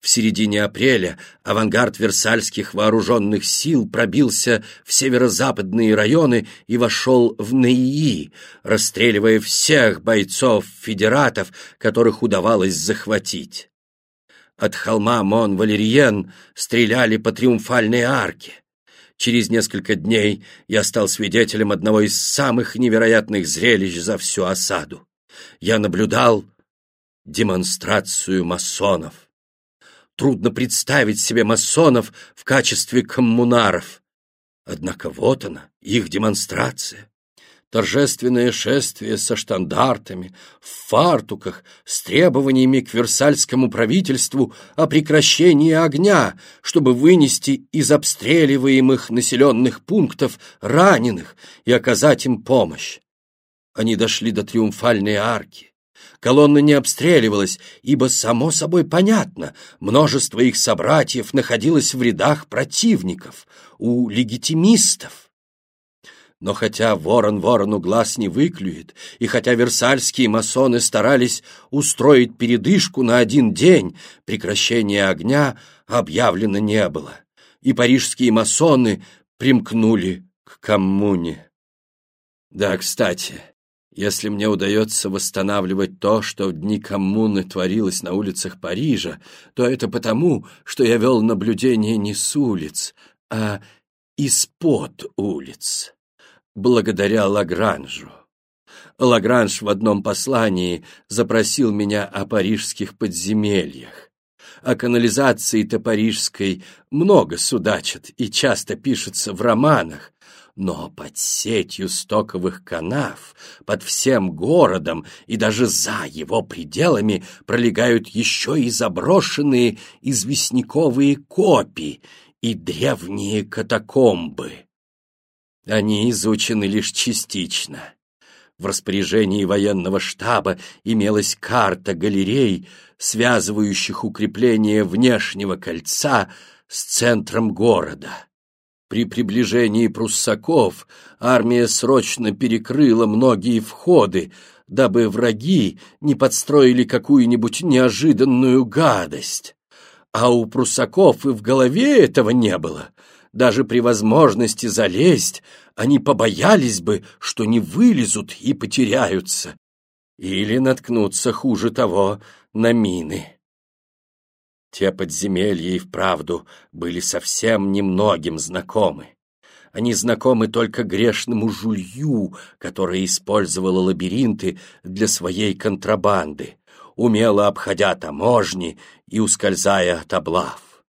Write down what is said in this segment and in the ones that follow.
В середине апреля авангард Версальских вооруженных сил пробился в северо-западные районы и вошел в Неии, расстреливая всех бойцов-федератов, которых удавалось захватить. От холма Мон-Валериен стреляли по триумфальной арке. Через несколько дней я стал свидетелем одного из самых невероятных зрелищ за всю осаду. Я наблюдал демонстрацию масонов. Трудно представить себе масонов в качестве коммунаров. Однако вот она, их демонстрация. Торжественное шествие со штандартами, в фартуках, с требованиями к Версальскому правительству о прекращении огня, чтобы вынести из обстреливаемых населенных пунктов раненых и оказать им помощь. Они дошли до Триумфальной арки. Колонна не обстреливалась, ибо, само собой понятно, множество их собратьев находилось в рядах противников, у легитимистов. Но хотя ворон ворону глаз не выклюет, и хотя версальские масоны старались устроить передышку на один день, прекращения огня объявлено не было, и парижские масоны примкнули к коммуне. Да, кстати, если мне удается восстанавливать то, что в дни коммуны творилось на улицах Парижа, то это потому, что я вел наблюдение не с улиц, а из-под улиц, благодаря Лагранжу. Лагранж в одном послании запросил меня о парижских подземельях. О канализации-то парижской много судачат и часто пишется в романах, но под сетью стоковых канав, под всем городом и даже за его пределами пролегают еще и заброшенные известняковые копи и древние катакомбы. Они изучены лишь частично. В распоряжении военного штаба имелась карта галерей, связывающих укрепление внешнего кольца с центром города. При приближении пруссаков армия срочно перекрыла многие входы, дабы враги не подстроили какую-нибудь неожиданную гадость. А у пруссаков и в голове этого не было. Даже при возможности залезть они побоялись бы, что не вылезут и потеряются. Или наткнуться хуже того на мины. Те подземелья и вправду были совсем немногим знакомы. Они знакомы только грешному жулью, который использовала лабиринты для своей контрабанды, умело обходя таможни и ускользая от облав.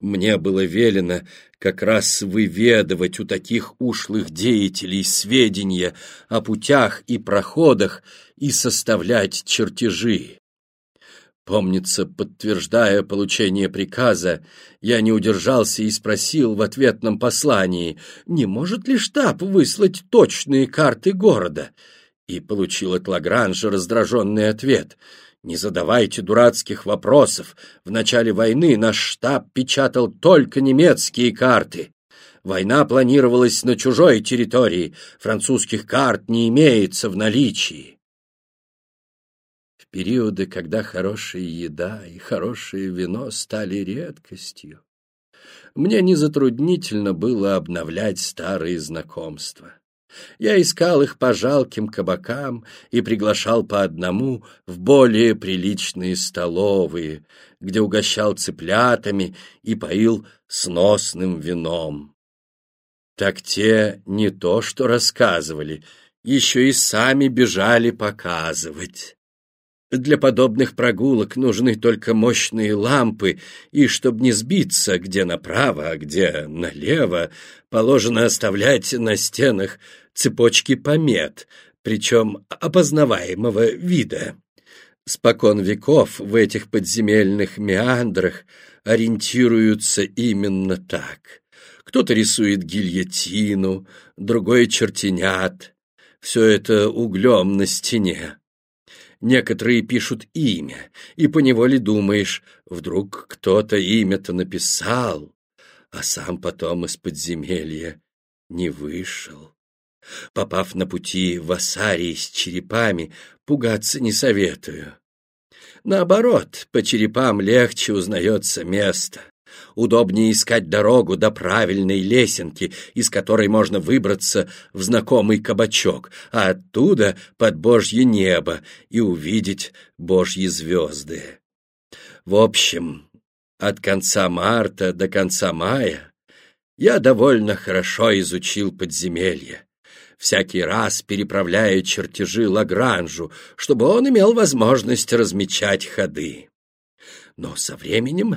Мне было велено как раз выведывать у таких ушлых деятелей сведения о путях и проходах и составлять чертежи. Помнится, подтверждая получение приказа, я не удержался и спросил в ответном послании, не может ли штаб выслать точные карты города? И получил от Лагранжа раздраженный ответ. Не задавайте дурацких вопросов. В начале войны наш штаб печатал только немецкие карты. Война планировалась на чужой территории, французских карт не имеется в наличии периоды, когда хорошая еда и хорошее вино стали редкостью, мне не затруднительно было обновлять старые знакомства. Я искал их по жалким кабакам и приглашал по одному в более приличные столовые, где угощал цыплятами и поил сносным вином. Так те не то что рассказывали, еще и сами бежали показывать. Для подобных прогулок нужны только мощные лампы, и чтобы не сбиться, где направо, а где налево, положено оставлять на стенах цепочки помет, причем опознаваемого вида. Спокон веков в этих подземельных меандрах ориентируются именно так. Кто-то рисует гильотину, другой — чертенят. Все это углем на стене. Некоторые пишут имя, и поневоле думаешь, вдруг кто-то имя-то написал, а сам потом из подземелья не вышел. Попав на пути в Асарии с черепами, пугаться не советую. Наоборот, по черепам легче узнается место. Удобнее искать дорогу до правильной лесенки, из которой можно выбраться в знакомый кабачок, а оттуда под Божье небо и увидеть Божьи звезды. В общем, от конца марта до конца мая я довольно хорошо изучил подземелье, всякий раз переправляя чертежи Лагранжу, чтобы он имел возможность размечать ходы. Но со временем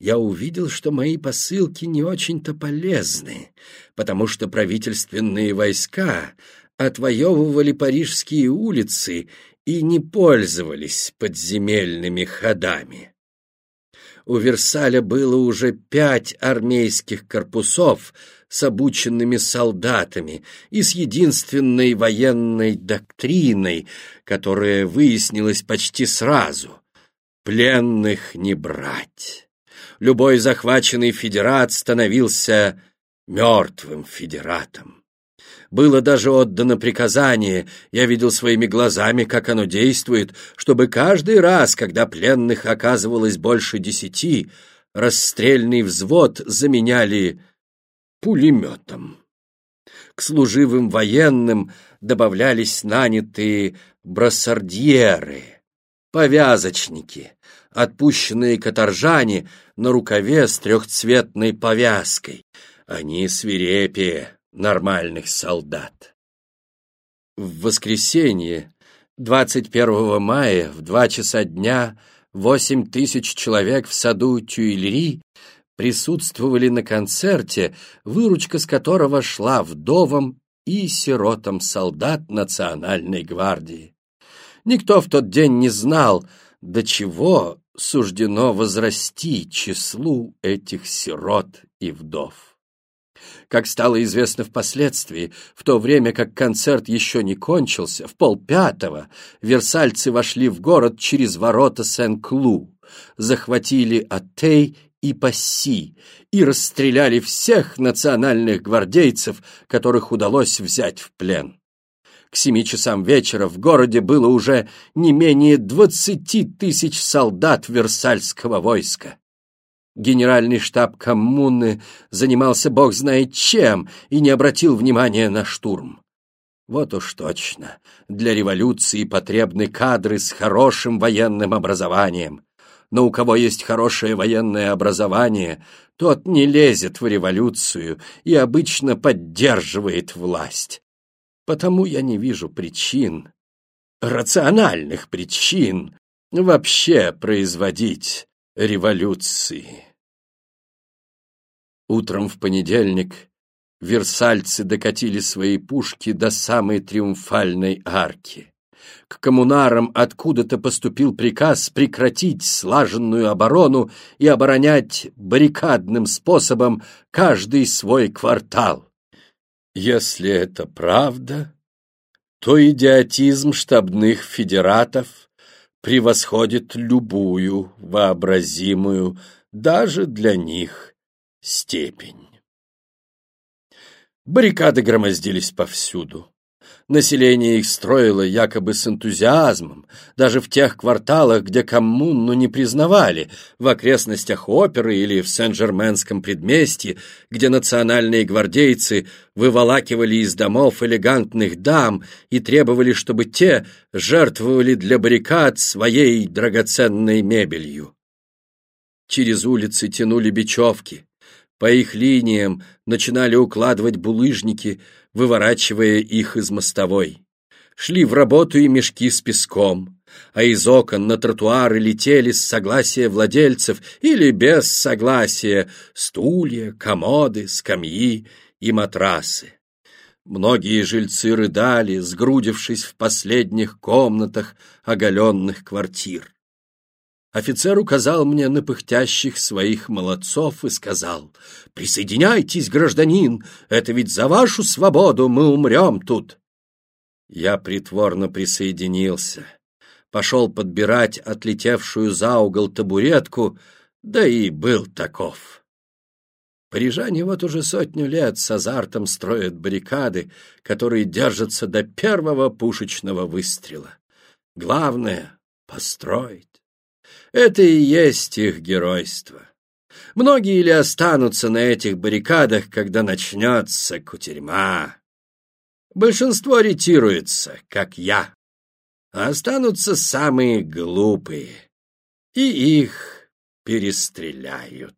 я увидел, что мои посылки не очень-то полезны, потому что правительственные войска отвоевывали парижские улицы и не пользовались подземельными ходами. У Версаля было уже пять армейских корпусов с обученными солдатами и с единственной военной доктриной, которая выяснилась почти сразу — пленных не брать любой захваченный федерат становился мертвым федератом. Было даже отдано приказание, я видел своими глазами, как оно действует, чтобы каждый раз, когда пленных оказывалось больше десяти, расстрельный взвод заменяли пулеметом. К служивым военным добавлялись нанятые брассардьеры, повязочники, отпущенные каторжане на рукаве с трехцветной повязкой. Они свирепее нормальных солдат. В воскресенье, 21 мая, в два часа дня, восемь тысяч человек в саду Тюильри присутствовали на концерте, выручка с которого шла вдовам и сиротам солдат Национальной гвардии. Никто в тот день не знал, до чего суждено возрасти числу этих сирот и вдов. Как стало известно впоследствии, в то время как концерт еще не кончился, в полпятого версальцы вошли в город через ворота Сен-Клу, захватили Атей и Пасси и расстреляли всех национальных гвардейцев, которых удалось взять в плен. К семи часам вечера в городе было уже не менее двадцати тысяч солдат Версальского войска. Генеральный штаб коммуны занимался бог знает чем и не обратил внимания на штурм. Вот уж точно, для революции потребны кадры с хорошим военным образованием. Но у кого есть хорошее военное образование, тот не лезет в революцию и обычно поддерживает власть. Потому я не вижу причин, рациональных причин, вообще производить революции. Утром в понедельник версальцы докатили свои пушки до самой триумфальной арки. К коммунарам откуда-то поступил приказ прекратить слаженную оборону и оборонять баррикадным способом каждый свой квартал. Если это правда, то идиотизм штабных федератов превосходит любую вообразимую даже для них степень. Баррикады громоздились повсюду. Население их строило якобы с энтузиазмом, даже в тех кварталах, где коммуну не признавали, в окрестностях оперы или в Сен-Жерменском предместье, где национальные гвардейцы выволакивали из домов элегантных дам и требовали, чтобы те жертвовали для баррикад своей драгоценной мебелью. Через улицы тянули бечевки, по их линиям начинали укладывать булыжники, выворачивая их из мостовой. Шли в работу и мешки с песком, а из окон на тротуары летели с согласия владельцев или без согласия стулья, комоды, скамьи и матрасы. Многие жильцы рыдали, сгрудившись в последних комнатах оголенных квартир. Офицер указал мне на пыхтящих своих молодцов и сказал, «Присоединяйтесь, гражданин, это ведь за вашу свободу мы умрем тут». Я притворно присоединился, пошел подбирать отлетевшую за угол табуретку, да и был таков. Парижане вот уже сотню лет с азартом строят баррикады, которые держатся до первого пушечного выстрела. Главное — построить. Это и есть их геройство. Многие ли останутся на этих баррикадах, когда начнется кутерьма? Большинство ретируется, как я. А останутся самые глупые, и их перестреляют.